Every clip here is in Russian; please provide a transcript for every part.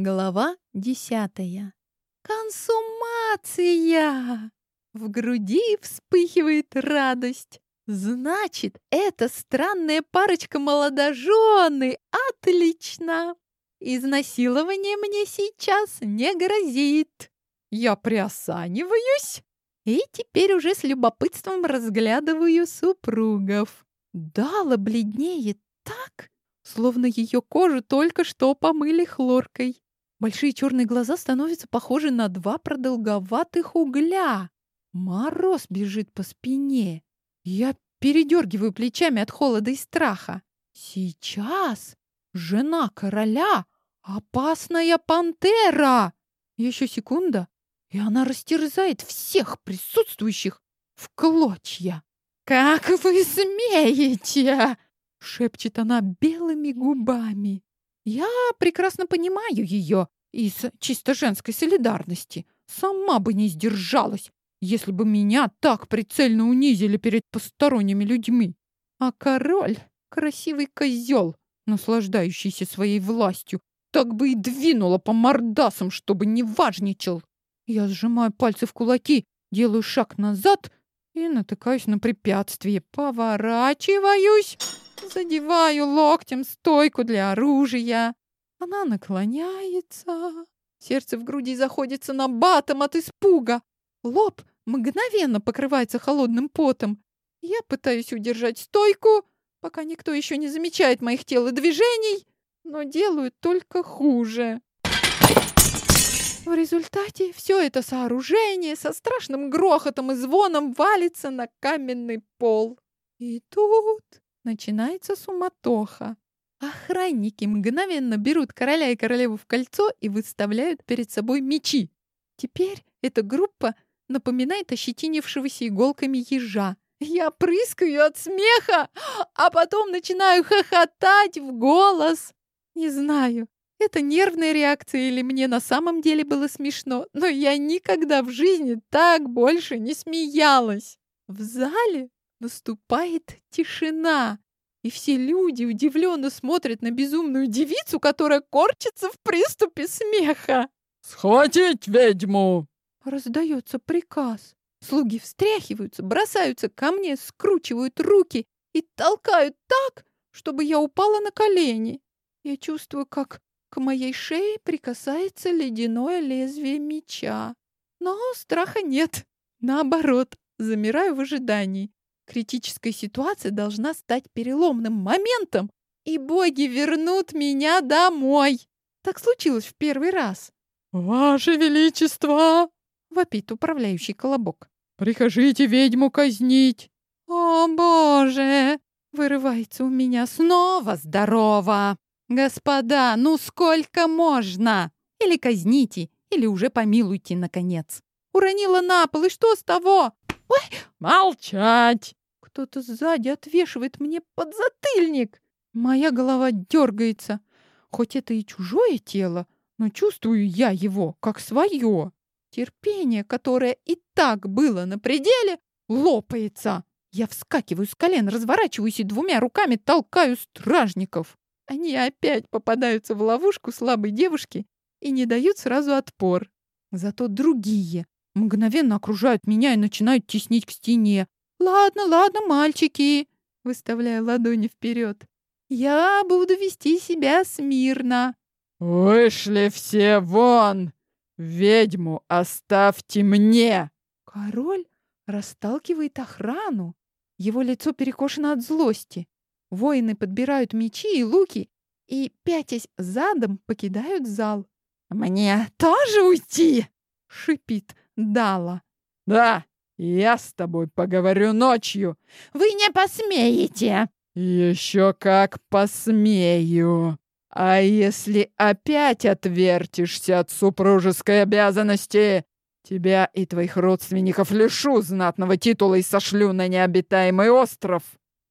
Глава десятая. Консумация! В груди вспыхивает радость. Значит, эта странная парочка молодожены. Отлично! Изнасилование мне сейчас не грозит. Я приосаниваюсь и теперь уже с любопытством разглядываю супругов. Дала бледнеет так, словно ее кожу только что помыли хлоркой. Большие черные глаза становятся похожи на два продолговатых угля. Мороз бежит по спине. Я передергиваю плечами от холода и страха. Сейчас жена короля — опасная пантера. Еще секунда, и она растерзает всех присутствующих в клочья. «Как вы смеете!» — шепчет она белыми губами. Я прекрасно понимаю ее из чисто женской солидарности. Сама бы не сдержалась, если бы меня так прицельно унизили перед посторонними людьми. А король — красивый козел, наслаждающийся своей властью, так бы и двинула по мордасам, чтобы не важничал. Я сжимаю пальцы в кулаки, делаю шаг назад и натыкаюсь на препятствие. Поворачиваюсь Задеваю локтем стойку для оружия. Она наклоняется. Сердце в груди заходится на батом от испуга. Лоб мгновенно покрывается холодным потом. Я пытаюсь удержать стойку, пока никто еще не замечает моих телодвижений, но делаю только хуже. В результате все это сооружение со страшным грохотом и звоном валится на каменный пол. И тут Начинается суматоха. Охранники мгновенно берут короля и королеву в кольцо и выставляют перед собой мечи. Теперь эта группа напоминает ощетинившегося иголками ежа. Я прыскаю от смеха, а потом начинаю хохотать в голос. Не знаю, это нервная реакция или мне на самом деле было смешно, но я никогда в жизни так больше не смеялась. В зале Наступает тишина, и все люди удивленно смотрят на безумную девицу, которая корчится в приступе смеха. «Схватить ведьму!» Раздается приказ. Слуги встряхиваются, бросаются ко мне, скручивают руки и толкают так, чтобы я упала на колени. Я чувствую, как к моей шее прикасается ледяное лезвие меча. Но страха нет. Наоборот, замираю в ожидании. Критическая ситуация должна стать переломным моментом, и боги вернут меня домой. Так случилось в первый раз. «Ваше Величество!» — вопит управляющий колобок. «Прикажите ведьму казнить!» «О, Боже!» — вырывается у меня снова здорово. «Господа, ну сколько можно? Или казните, или уже помилуйте, наконец!» Уронила на пол, и что с того? Ой, молчать! Кто-то сзади отвешивает мне подзатыльник. Моя голова дергается. Хоть это и чужое тело, но чувствую я его как свое. Терпение, которое и так было на пределе, лопается. Я вскакиваю с колен, разворачиваюсь и двумя руками толкаю стражников. Они опять попадаются в ловушку слабой девушки и не дают сразу отпор. Зато другие мгновенно окружают меня и начинают теснить к стене. «Ладно, ладно, мальчики!» Выставляя ладони вперед. «Я буду вести себя смирно!» «Вышли все вон! Ведьму оставьте мне!» Король расталкивает охрану. Его лицо перекошено от злости. Воины подбирают мечи и луки и, пятясь задом, покидают зал. «Мне тоже уйти?» — шипит Дала. «Да, я с тобой поговорю ночью. Вы не посмеете. Еще как посмею. А если опять отвертишься от супружеской обязанности, тебя и твоих родственников лишу знатного титула и сошлю на необитаемый остров.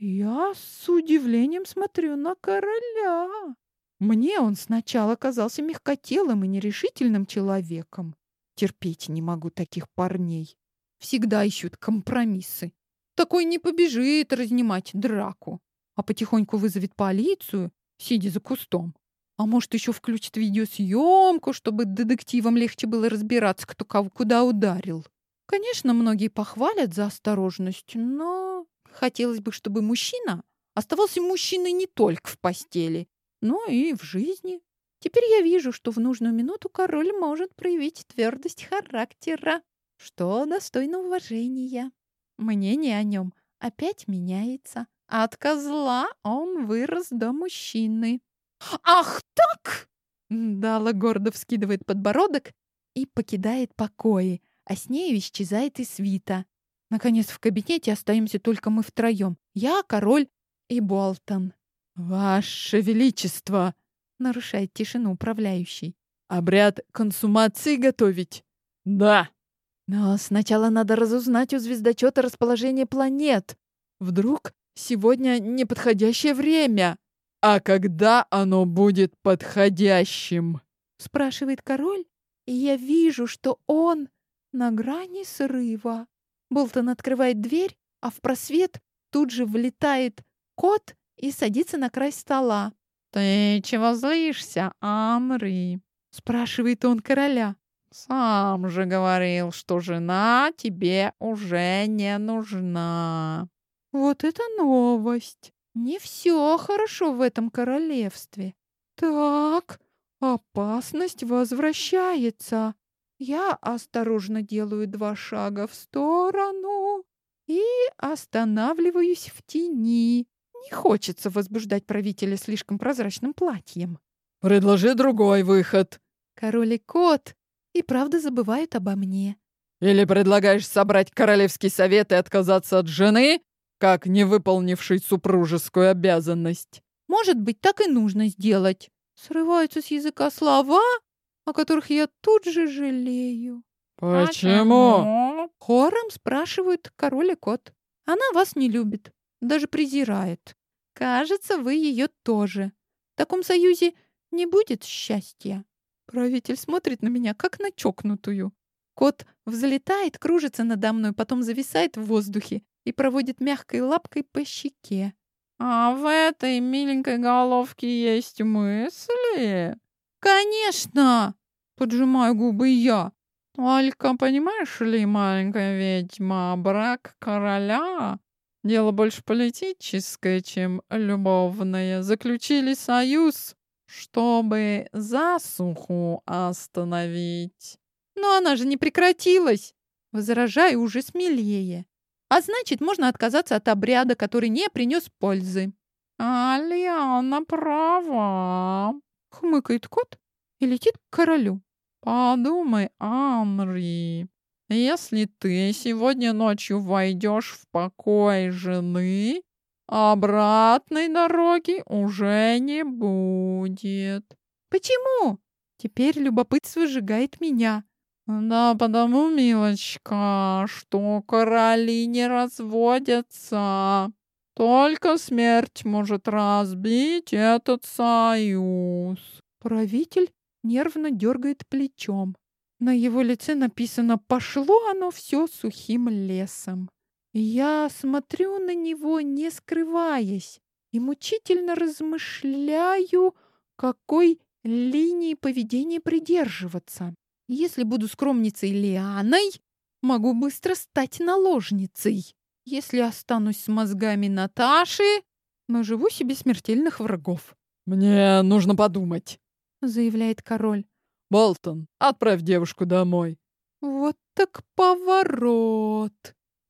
Я с удивлением смотрю на короля. Мне он сначала казался мягкотелым и нерешительным человеком. Терпеть не могу таких парней всегда ищут компромиссы. Такой не побежит разнимать драку, а потихоньку вызовет полицию, сидя за кустом. А может, еще включит видеосъемку, чтобы детективам легче было разбираться, кто кого куда ударил. Конечно, многие похвалят за осторожность, но хотелось бы, чтобы мужчина оставался мужчиной не только в постели, но и в жизни. Теперь я вижу, что в нужную минуту король может проявить твердость характера, что достойно уважения. Мнение о нем опять меняется. От козла он вырос до мужчины. «Ах так!» Дала гордо вскидывает подбородок и покидает покои, а с нею исчезает и свита. Наконец в кабинете остаемся только мы втроем. Я, король и Болтон. «Ваше Величество!» — нарушает тишину управляющий. «Обряд консумации готовить?» «Да!» «Но сначала надо разузнать у звездочета расположение планет. Вдруг сегодня неподходящее время?» «А когда оно будет подходящим?» — спрашивает король, и я вижу, что он на грани срыва. Болтон открывает дверь, а в просвет тут же влетает кот и садится на край стола. «Ты чего злишься, Амри?» — спрашивает он короля. «Сам же говорил, что жена тебе уже не нужна». «Вот это новость! Не все хорошо в этом королевстве. Так, опасность возвращается. Я осторожно делаю два шага в сторону и останавливаюсь в тени. Не хочется возбуждать правителя слишком прозрачным платьем. «Предложи другой выход». Король и кот и правда забывают обо мне. «Или предлагаешь собрать королевский совет и отказаться от жены, как не выполнившей супружескую обязанность?» «Может быть, так и нужно сделать». Срываются с языка слова, о которых я тут же жалею. «Почему?» Хором спрашивают король и кот. Она вас не любит даже презирает. Кажется, вы ее тоже. В таком союзе не будет счастья. Правитель смотрит на меня, как на чокнутую. Кот взлетает, кружится надо мной, потом зависает в воздухе и проводит мягкой лапкой по щеке. «А в этой миленькой головке есть мысли?» «Конечно!» — поджимаю губы я. «Только понимаешь ли, маленькая ведьма, брак короля Дело больше политическое, чем любовное. Заключили союз, чтобы засуху остановить. Но она же не прекратилась. Возражаю уже смелее. А значит, можно отказаться от обряда, который не принес пользы. Алиана права, хмыкает кот и летит к королю. Подумай, Анри, если ты сегодня ночью войдешь в покой жены, обратной дороги уже не будет. Почему? Теперь любопытство сжигает меня. Да потому, милочка, что короли не разводятся. Только смерть может разбить этот союз. Правитель нервно дергает плечом. На его лице написано «Пошло оно все сухим лесом». Я смотрю на него, не скрываясь, и мучительно размышляю, какой линии поведения придерживаться. Если буду скромницей Лианой, могу быстро стать наложницей. Если останусь с мозгами Наташи, наживу себе смертельных врагов. «Мне нужно подумать», — заявляет король. Болтон, отправь девушку домой. Вот так поворот.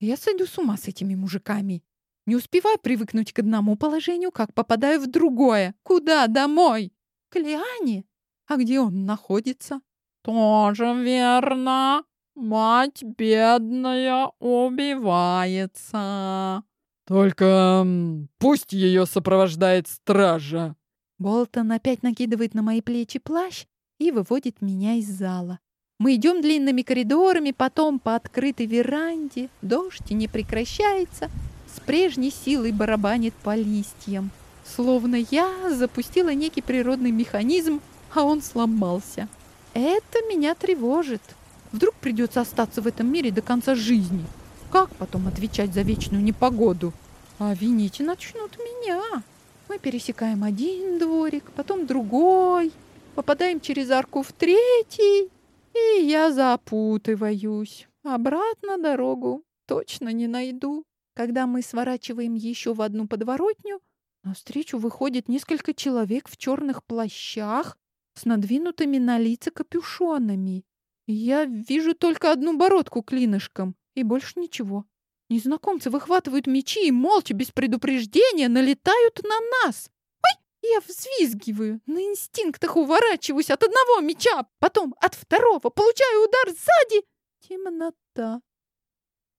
Я сойду с ума с этими мужиками. Не успеваю привыкнуть к одному положению, как попадаю в другое. Куда домой? К Лиане? А где он находится? Тоже верно. Мать бедная убивается. Только пусть ее сопровождает стража. Болтон опять накидывает на мои плечи плащ, и выводит меня из зала. Мы идем длинными коридорами, потом по открытой веранде. Дождь не прекращается, с прежней силой барабанит по листьям. Словно я запустила некий природный механизм, а он сломался. Это меня тревожит. Вдруг придется остаться в этом мире до конца жизни. Как потом отвечать за вечную непогоду? А винить начнут меня. Мы пересекаем один дворик, потом другой, попадаем через арку в третий, и я запутываюсь. Обратно дорогу точно не найду. Когда мы сворачиваем еще в одну подворотню, навстречу выходит несколько человек в черных плащах с надвинутыми на лица капюшонами. Я вижу только одну бородку клинышком и больше ничего. Незнакомцы выхватывают мечи и молча, без предупреждения, налетают на нас. Я взвизгиваю, на инстинктах уворачиваюсь от одного меча, потом от второго, получаю удар сзади. Темнота.